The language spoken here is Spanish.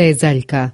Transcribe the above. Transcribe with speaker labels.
Speaker 1: Esta.